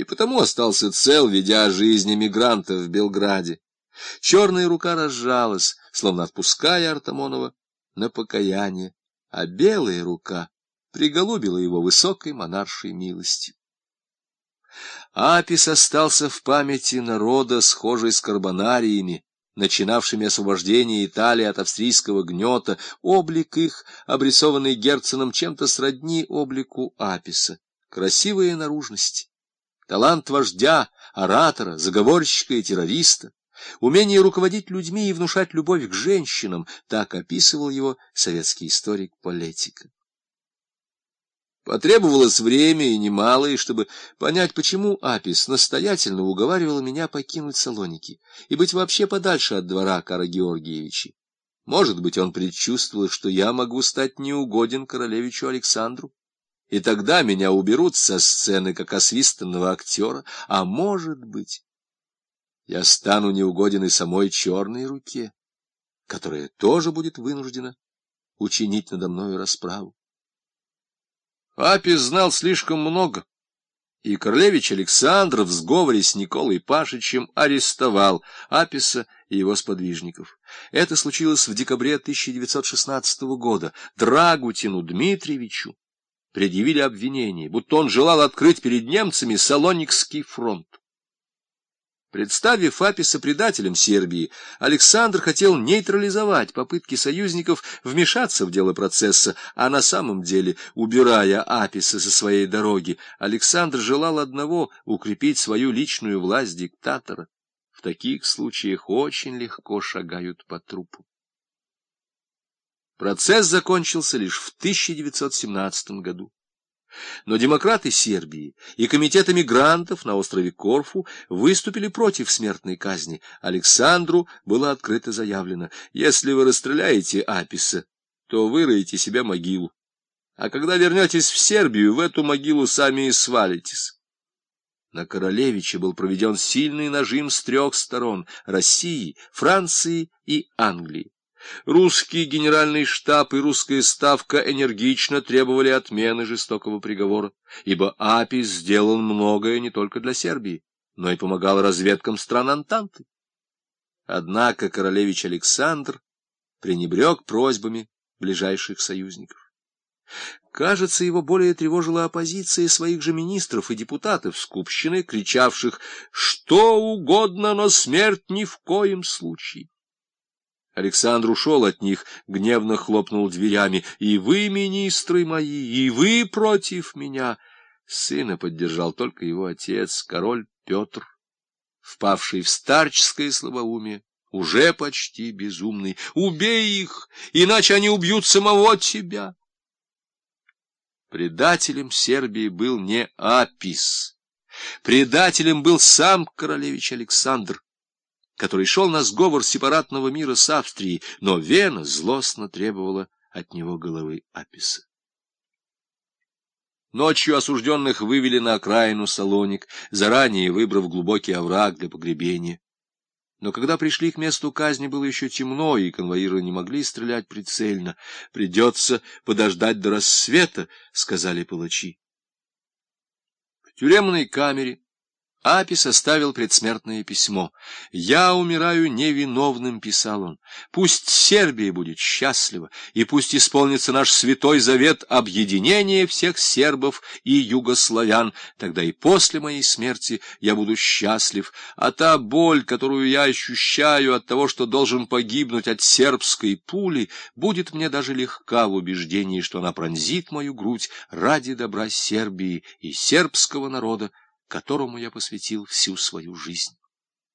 и потому остался цел, ведя жизнь эмигранта в Белграде. Черная рука разжалась, словно отпуская Артамонова на покаяние, а белая рука приголубила его высокой монаршей милостью. Апис остался в памяти народа, схожий с карбонариями, начинавшими освобождение Италии от австрийского гнета, облик их, обрисованный Герценом, чем-то сродни облику Аписа. Красивая наружность, талант вождя, оратора, заговорщика и террориста, умение руководить людьми и внушать любовь к женщинам, так описывал его советский историк Полетика. Потребовалось время и немалое, чтобы понять, почему Апис настоятельно уговаривал меня покинуть Салоники и быть вообще подальше от двора Кара Георгиевича. Может быть, он предчувствовал, что я могу стать неугоден королевичу Александру, и тогда меня уберут со сцены как освистанного актера, а может быть, я стану неугоден и самой черной руке, которая тоже будет вынуждена учинить надо мною расправу. Апис знал слишком много, и королевич Александр в сговоре с Николой Пашичем арестовал Аписа и его сподвижников. Это случилось в декабре 1916 года. Драгутину Дмитриевичу предъявили обвинение, будто он желал открыть перед немцами Салоникский фронт. Представив Аписа предателем Сербии, Александр хотел нейтрализовать попытки союзников вмешаться в дело процесса, а на самом деле, убирая Аписа со своей дороги, Александр желал одного — укрепить свою личную власть диктатора. В таких случаях очень легко шагают по трупу. Процесс закончился лишь в 1917 году. Но демократы Сербии и комитет эмигрантов на острове Корфу выступили против смертной казни. Александру было открыто заявлено, если вы расстреляете Аписа, то выроете себе могилу. А когда вернетесь в Сербию, в эту могилу сами и свалитесь. На Королевича был проведен сильный нажим с трех сторон — России, Франции и Англии. Русский генеральный штаб и русская ставка энергично требовали отмены жестокого приговора, ибо Апис сделал многое не только для Сербии, но и помогал разведкам стран Антанты. Однако королевич Александр пренебрег просьбами ближайших союзников. Кажется, его более тревожила оппозиция своих же министров и депутатов Скупщины, кричавших «Что угодно, но смерть ни в коем случае». Александр ушел от них, гневно хлопнул дверями. «И вы, министры мои, и вы против меня!» Сына поддержал только его отец, король Петр, впавший в старческое слабоумие, уже почти безумный. «Убей их, иначе они убьют самого тебя!» Предателем Сербии был не Апис. Предателем был сам королевич Александр который шел на сговор сепаратного мира с Австрией, но Вена злостно требовала от него головы Аписа. Ночью осужденных вывели на окраину Салоник, заранее выбрав глубокий овраг для погребения. Но когда пришли к месту казни, было еще темно, и конвоиры не могли стрелять прицельно. «Придется подождать до рассвета», — сказали палачи. В тюремной камере Апи составил предсмертное письмо. «Я умираю невиновным», — писал он. «Пусть Сербия будет счастлива, и пусть исполнится наш святой завет объединения всех сербов и югославян. Тогда и после моей смерти я буду счастлив. А та боль, которую я ощущаю от того, что должен погибнуть от сербской пули, будет мне даже легка в убеждении, что она пронзит мою грудь ради добра Сербии и сербского народа, которому я посвятил всю свою жизнь.